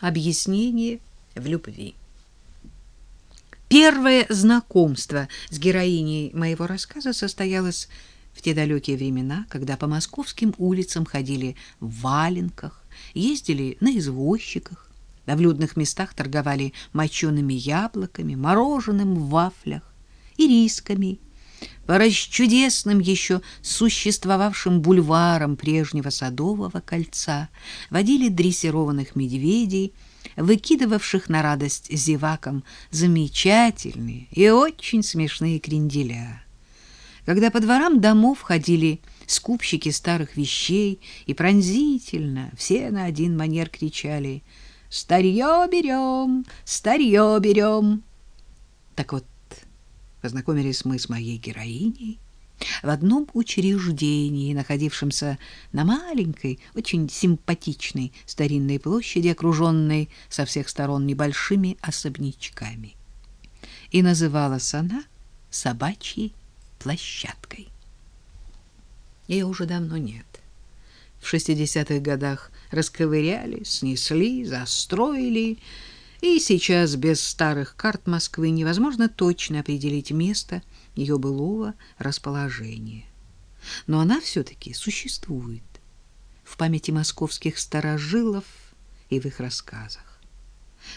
Объяснение в любви. Первое знакомство с героиней моего рассказа состоялось в те далекие времена, когда по московским улицам ходили в валенках, ездили на извозчиках, а в местах торговали мочеными яблоками, мороженым в вафлях, и рисками, по расчудесным еще существовавшим бульварам прежнего Садового кольца водили дрессированных медведей, выкидывавших на радость зевакам замечательные и очень смешные кренделя. Когда по дворам домов ходили скупщики старых вещей и пронзительно все на один манер кричали «Старье берем! Старье берем!» Так вот, познакомились мы с моей героиней в одном учреждении, находившемся на маленькой, очень симпатичной старинной площади, окруженной со всех сторон небольшими особнячками. И называлась она «Собачьей площадкой». Ее уже давно нет. В 60-х годах расковыряли, снесли, застроили, и сейчас без старых карт Москвы невозможно точно определить место ее былого расположения. Но она все-таки существует в памяти московских старожилов и в их рассказах.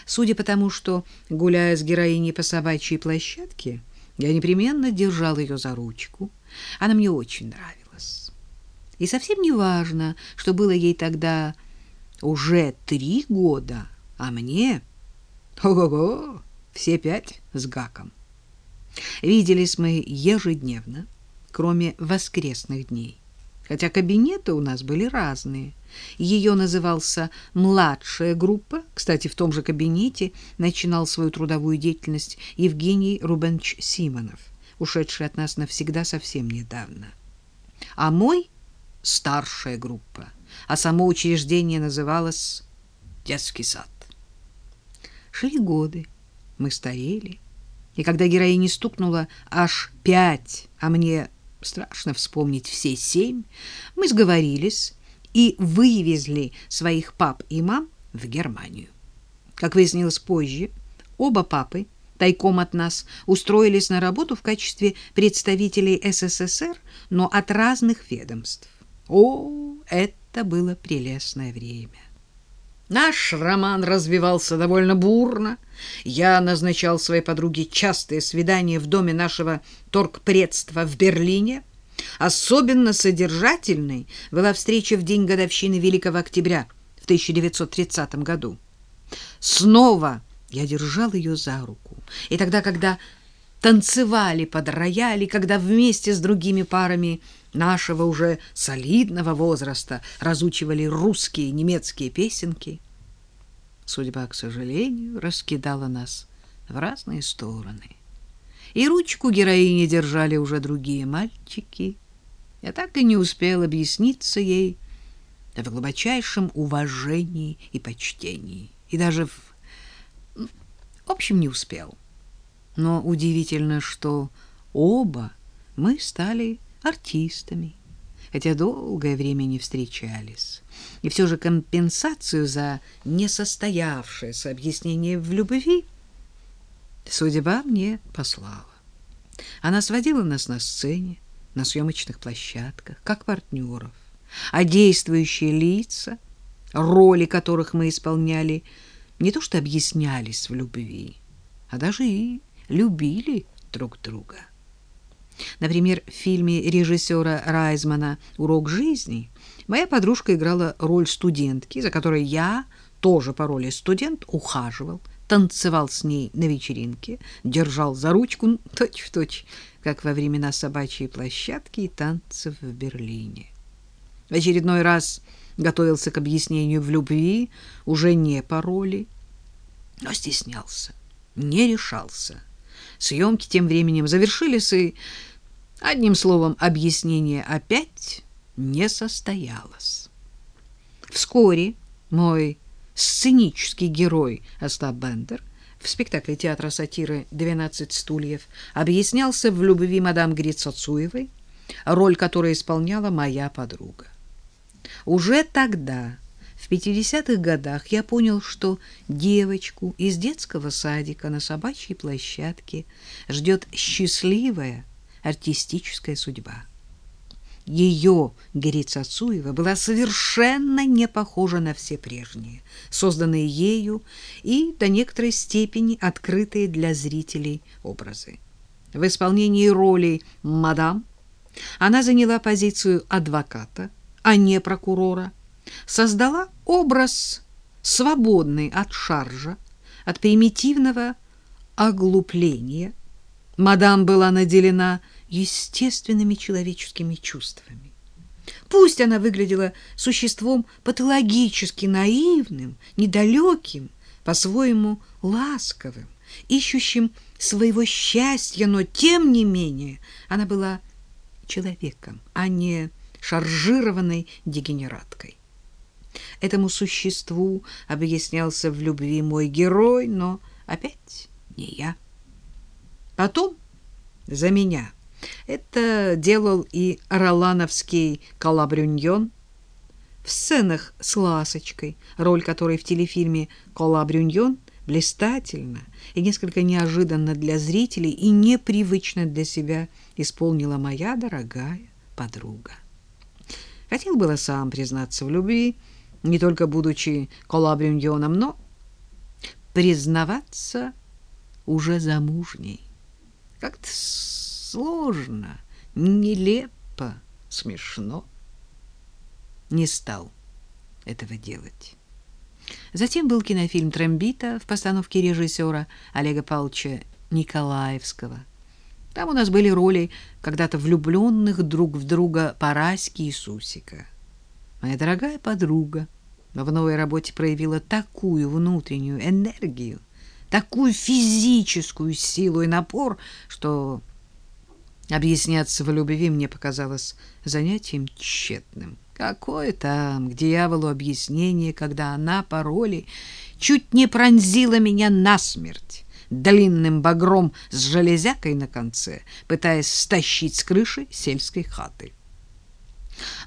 Судя по тому, что, гуляя с героиней по собачьей площадке, я непременно держал ее за ручку, она мне очень нравилась. И совсем не важно, что было ей тогда уже три года, а мне Ого-го, все пять с гаком. Виделись мы ежедневно, кроме воскресных дней. Хотя кабинеты у нас были разные. Ее назывался «младшая группа». Кстати, в том же кабинете начинал свою трудовую деятельность Евгений Рубенч Симонов, ушедший от нас навсегда совсем недавно. А мой — старшая группа, а само учреждение называлось «Детский сад». Шли годы, мы старели, и когда героине стукнуло аж пять, а мне страшно вспомнить все семь, мы сговорились и вывезли своих пап и мам в Германию. Как выяснилось позже, оба папы тайком от нас устроились на работу в качестве представителей СССР, но от разных ведомств. О, это было прелестное время. Наш роман развивался довольно бурно. Я назначал своей подруге частые свидания в доме нашего торгпредства в Берлине. Особенно содержательной была встреча в день годовщины Великого Октября в 1930 году. Снова я держал ее за руку. И тогда, когда танцевали под рояли, когда вместе с другими парами нашего уже солидного возраста разучивали русские и немецкие песенки. Судьба, к сожалению, раскидала нас в разные стороны. И ручку героини держали уже другие мальчики. Я так и не успел объясниться ей в глубочайшем уважении и почтении. И даже в... В общем, не успел. Но удивительно, что оба мы стали артистами, хотя долгое время не встречались. И все же компенсацию за несостоявшееся объяснение в любви судьба мне послала. Она сводила нас на сцене, на съемочных площадках, как партнеров, а действующие лица, роли которых мы исполняли, не то что объяснялись в любви, а даже и любили друг друга. Например, в фильме режиссера Райзмана «Урок жизни» моя подружка играла роль студентки, за которой я, тоже по роли студент, ухаживал, танцевал с ней на вечеринке, держал за ручку точь-в-точь, как во времена собачьей площадки и танцев в Берлине. В очередной раз готовился к объяснению в любви, уже не по роли, но стеснялся, не решался. Съемки тем временем завершились, и Одним словом, объяснение опять не состоялось. Вскоре мой сценический герой Остап Бендер в спектакле театра сатиры «12 стульев» объяснялся в любви мадам Грицацуевой, роль которой исполняла моя подруга. Уже тогда, в В 50-х годах я понял, что девочку из детского садика на собачьей площадке ждет счастливая артистическая судьба. Ее, Гери Цацуева, была совершенно не похожа на все прежние, созданные ею и до некоторой степени открытые для зрителей образы. В исполнении роли «Мадам» она заняла позицию адвоката, а не прокурора, создала образ, свободный от шаржа, от примитивного оглупления. Мадам была наделена естественными человеческими чувствами. Пусть она выглядела существом патологически наивным, недалеким, по-своему ласковым, ищущим своего счастья, но тем не менее она была человеком, а не шаржированной дегенераткой. Этому существу объяснялся в любви мой герой, но опять не я. Потом за меня это делал и ролановский Калабрюньон в сценах с Ласочкой, роль которой в телефильме Калабрюньон блистательно и несколько неожиданно для зрителей и непривычно для себя исполнила моя дорогая подруга. Хотел было сам признаться в любви, не только будучи Калабрюньоном, но признаваться уже замужней. Как-то сложно, нелепо, смешно. Не стал этого делать. Затем был кинофильм «Трембита» в постановке режиссера Олега Павловича Николаевского. Там у нас были роли когда-то влюбленных друг в друга Параськи и Сусика. Моя дорогая подруга в новой работе проявила такую внутреннюю энергию, такую физическую силу и напор, что Объясняться в любви мне показалось занятием тщетным. Какое там к дьяволу объяснение, когда она по роли чуть не пронзила меня насмерть длинным багром с железякой на конце, пытаясь стащить с крыши сельской хаты.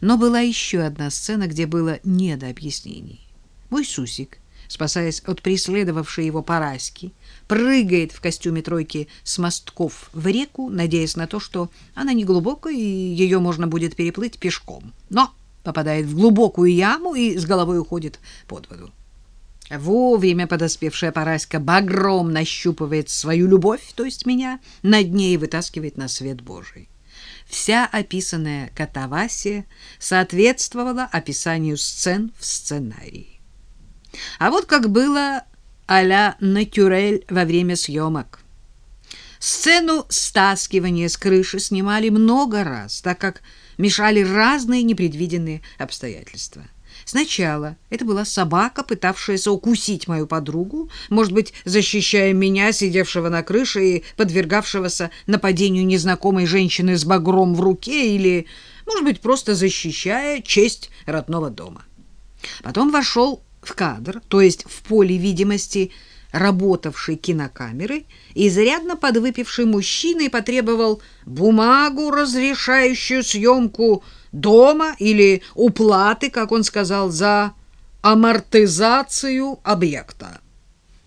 Но была еще одна сцена, где было не до объяснений. Мой Сусик спасаясь от преследовавшей его Параськи, прыгает в костюме тройки с мостков в реку, надеясь на то, что она не глубокая и ее можно будет переплыть пешком. Но попадает в глубокую яму и с головой уходит под воду. Вовремя подоспевшая Параська багром нащупывает свою любовь, то есть меня, на дне и вытаскивает на свет Божий. Вся описанная катавасия соответствовала описанию сцен в сценарии. А вот как было а-ля натюрель во время съемок. Сцену стаскивания с крыши снимали много раз, так как мешали разные непредвиденные обстоятельства. Сначала это была собака, пытавшаяся укусить мою подругу, может быть, защищая меня, сидевшего на крыше и подвергавшегося нападению незнакомой женщины с багром в руке, или, может быть, просто защищая честь родного дома. Потом вошел в кадр, то есть в поле видимости работавшей кинокамеры, изрядно подвыпивший мужчина и потребовал бумагу, разрешающую съемку дома или уплаты, как он сказал, за амортизацию объекта.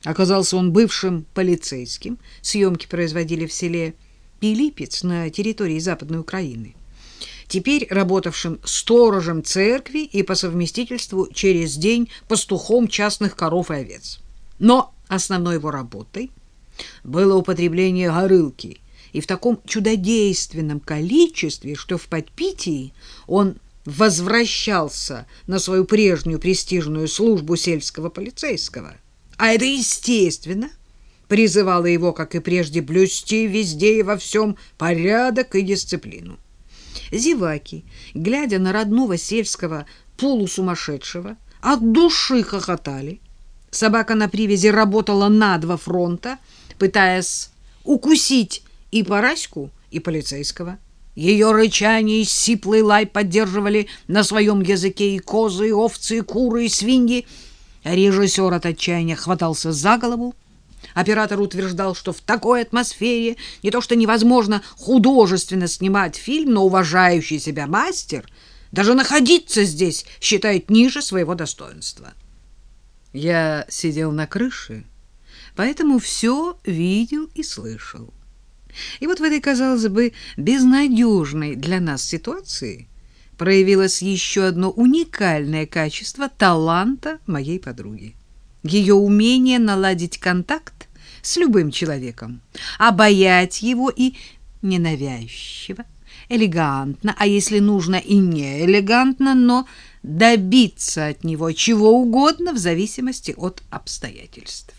Оказался он бывшим полицейским. Съемки производили в селе Пилипец на территории Западной Украины теперь работавшим сторожем церкви и по совместительству через день пастухом частных коров и овец. Но основной его работой было употребление горылки, и в таком чудодейственном количестве, что в подпитии он возвращался на свою прежнюю престижную службу сельского полицейского. А это естественно призывало его, как и прежде, блюсти везде и во всем порядок и дисциплину. Зеваки, глядя на родного сельского полусумасшедшего, от души хохотали. Собака на привязи работала на два фронта, пытаясь укусить и Параську, и полицейского. Ее рычание и сиплый лай поддерживали на своем языке и козы, и овцы, и куры, и свиньи. Режиссер от отчаяния хватался за голову, Оператор утверждал, что в такой атмосфере не то что невозможно художественно снимать фильм, но уважающий себя мастер даже находиться здесь считает ниже своего достоинства. Я сидел на крыше, поэтому все видел и слышал. И вот в этой, казалось бы, безнадежной для нас ситуации проявилось еще одно уникальное качество таланта моей подруги. Ее умение наладить контакт с любым человеком, обаять его и ненавязчиво, элегантно, а если нужно и не элегантно, но добиться от него чего угодно в зависимости от обстоятельств.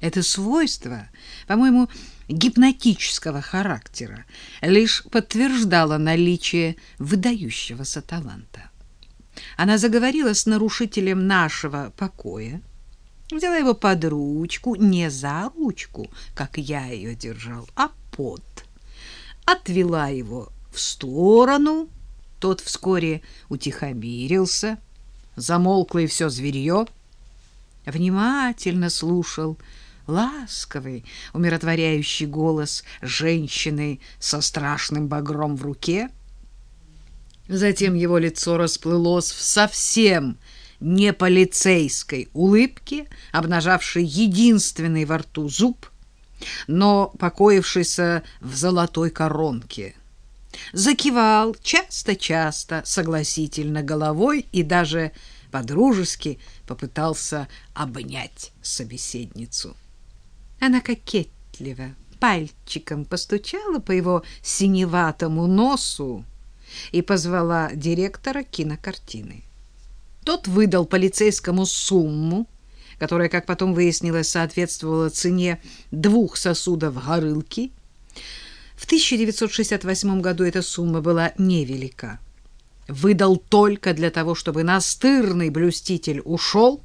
Это свойство, по-моему, гипнотического характера лишь подтверждало наличие выдающегося таланта. Она заговорила с нарушителем нашего покоя, взяла его под ручку, не за ручку, как я ее держал, а под, отвела его в сторону. Тот вскоре утихомирился, замолкло и все зверье. Внимательно слушал ласковый, умиротворяющий голос женщины со страшным багром в руке. Затем его лицо расплылось в совсем не полицейской улыбке, обнажавшей единственный во рту зуб, но покоившийся в золотой коронке закивал часто-часто согласительно головой и даже подружески попытался обнять собеседницу. Она кокетливо пальчиком постучала по его синеватому носу и позвала директора кинокартины. Тот выдал полицейскому сумму, которая, как потом выяснилось, соответствовала цене двух сосудов горылки в 1968 году эта сумма была невелика. Выдал только для того, чтобы настырный блюститель ушел,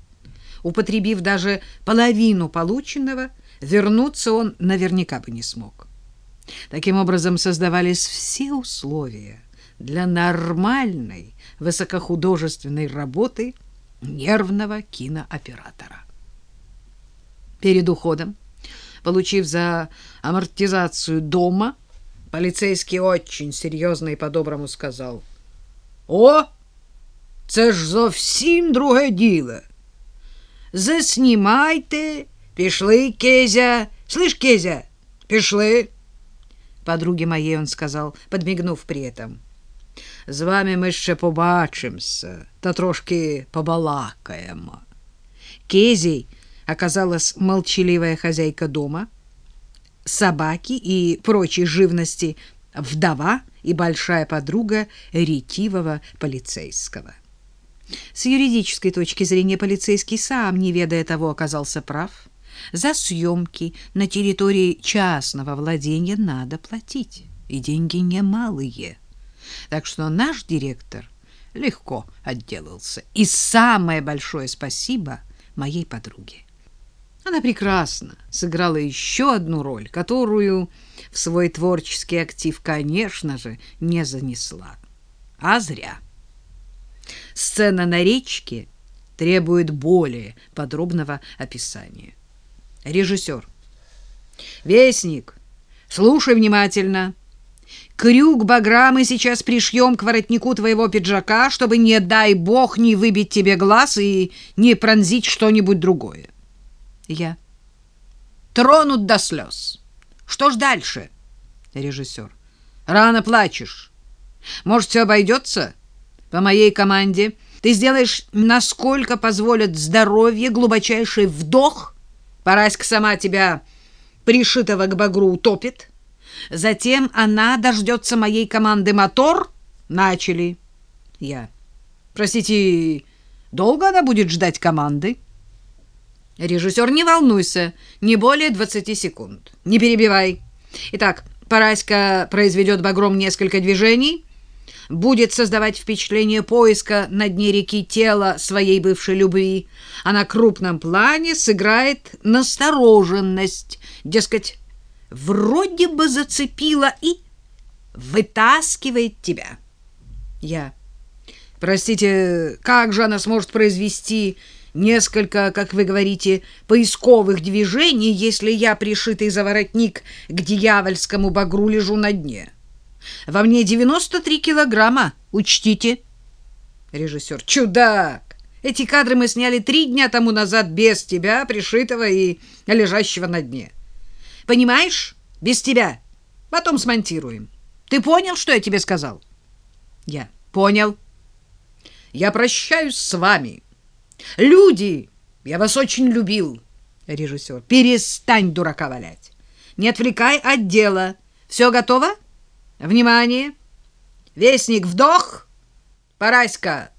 употребив даже половину полученного, вернуться он наверняка бы не смог. Таким образом создавались все условия для нормальной высокохудожественной работы нервного кинооператора. Перед уходом, получив за амортизацию дома Полицейский очень серйозно і по-доброму сказав: О, це ж зовсім друге діло. Заснімайте, пішли, Кезя. Слышь, Кезя, пішли. Подруге моей он сказал, подмигнув при этом. З вами ми ще побачимося, та трошки побалакаємо. Кезей оказалась молчаливая хозяйка дома — собаки и прочей живности вдова и большая подруга ретивого полицейского. С юридической точки зрения полицейский сам, не ведая того, оказался прав. За съемки на территории частного владения надо платить, и деньги немалые. Так что наш директор легко отделался. И самое большое спасибо моей подруге. Она прекрасно сыграла еще одну роль, которую в свой творческий актив, конечно же, не занесла. А зря. Сцена на речке требует более подробного описания. Режиссер. Вестник, слушай внимательно. Крюк багра мы сейчас пришьем к воротнику твоего пиджака, чтобы, не дай бог, не выбить тебе глаз и не пронзить что-нибудь другое. Я. Тронут до слез. Что ж дальше? Режиссер. Рано плачешь. Может, все обойдется? По моей команде ты сделаешь, насколько позволит здоровье, глубочайший вдох. Параська сама тебя пришитого к багру утопит. Затем она дождется моей команды мотор. Начали. Я. Простите, долго она будет ждать команды? Режиссер, не волнуйся, не более 20 секунд. Не перебивай. Итак, Параська произведет багром несколько движений, будет создавать впечатление поиска на дне реки тела своей бывшей любви, а на крупном плане сыграет настороженность, дескать, вроде бы зацепила и вытаскивает тебя. Я. Простите, как же она сможет произвести несколько, как вы говорите, поисковых движений, если я, пришитый за воротник к дьявольскому багру, лежу на дне. Во мне 93 килограмма, учтите. Режиссер. Чудак! Эти кадры мы сняли три дня тому назад без тебя, пришитого и лежащего на дне. Понимаешь? Без тебя. Потом смонтируем. Ты понял, что я тебе сказал? Я понял. Я прощаюсь с вами. Люди, я вас очень любил. Режиссер. Перестань дурака валять. Не отвлекай от дела. Все готово? Внимание! Вестник, вдох! Параська,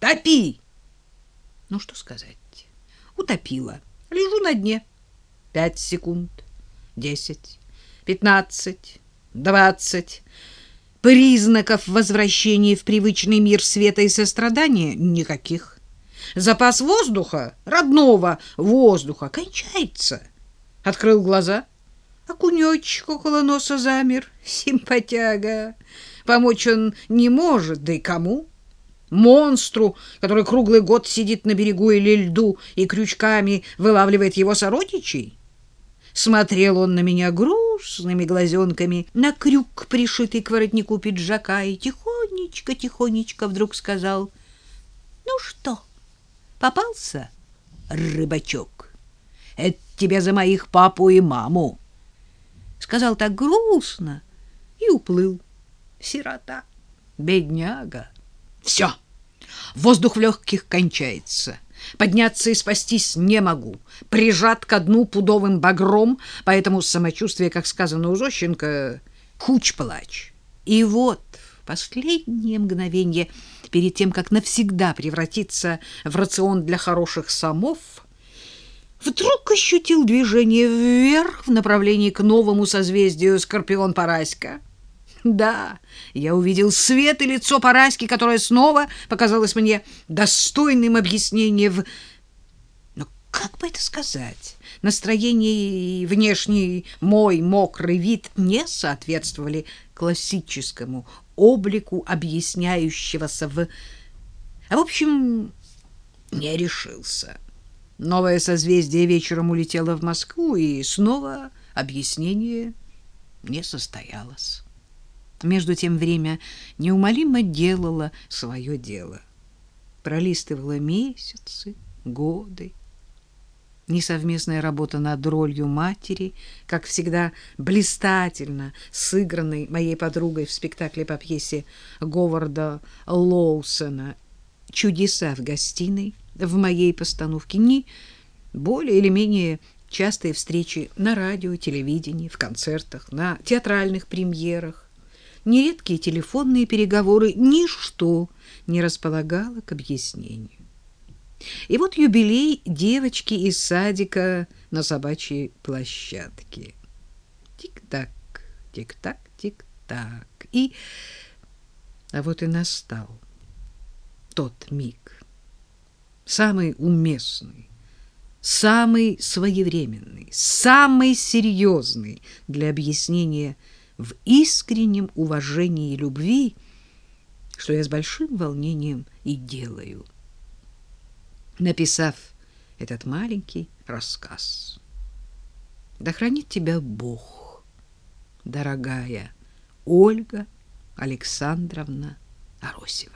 топи! Ну, что сказать? Утопила. Лежу на дне. Пять секунд, десять, пятнадцать, двадцать. Признаков возвращения в привычный мир света и сострадания никаких. Запас воздуха, родного воздуха, кончается. Открыл глаза. Окунёчек около носа замер. Симпатяга. Помочь он не может, да и кому? Монстру, который круглый год сидит на берегу или льду и крючками вылавливает его сородичей? Смотрел он на меня грустными глазенками, на крюк, пришитый к воротнику пиджака, и тихонечко-тихонечко вдруг сказал, «Ну что, попался, рыбачок? Это тебе за моих папу и маму!» Сказал так грустно и уплыл. Сирота, бедняга. Все, воздух в легких кончается. Подняться и спастись не могу. Прижат ко дну пудовым багром, поэтому самочувствие, как сказано у Зощенко, куч-плач. И вот в последнее мгновение, перед тем, как навсегда превратиться в рацион для хороших самов, вдруг ощутил движение вверх в направлении к новому созвездию Скорпион-Параська. Да, я увидел свет и лицо Параськи, которое снова показалось мне достойным объяснения в... Но как бы это сказать? Настроение и внешний мой мокрый вид не соответствовали классическому облику объясняющегося в... А в общем, не решился. Новое созвездие вечером улетело в Москву, и снова объяснение не состоялось. Между тем время неумолимо делало свое дело. Пролистывала месяцы, годы. Несовместная работа над ролью матери, как всегда блистательно сыгранной моей подругой в спектакле по пьесе Говарда Лоусона «Чудеса в гостиной» в моей постановке, ни более или менее частые встречи на радио, телевидении, в концертах, на театральных премьерах, нередкие телефонные переговоры, ничто не располагало к объяснению. И вот юбилей девочки из садика на собачьей площадке. Тик-так, тик-так, тик-так. И... А вот и настал тот миг, самый уместный, самый своевременный, самый серьезный для объяснения в искреннем уважении и любви, что я с большим волнением и делаю, написав этот маленький рассказ. Да хранит тебя Бог, дорогая Ольга Александровна Аросева.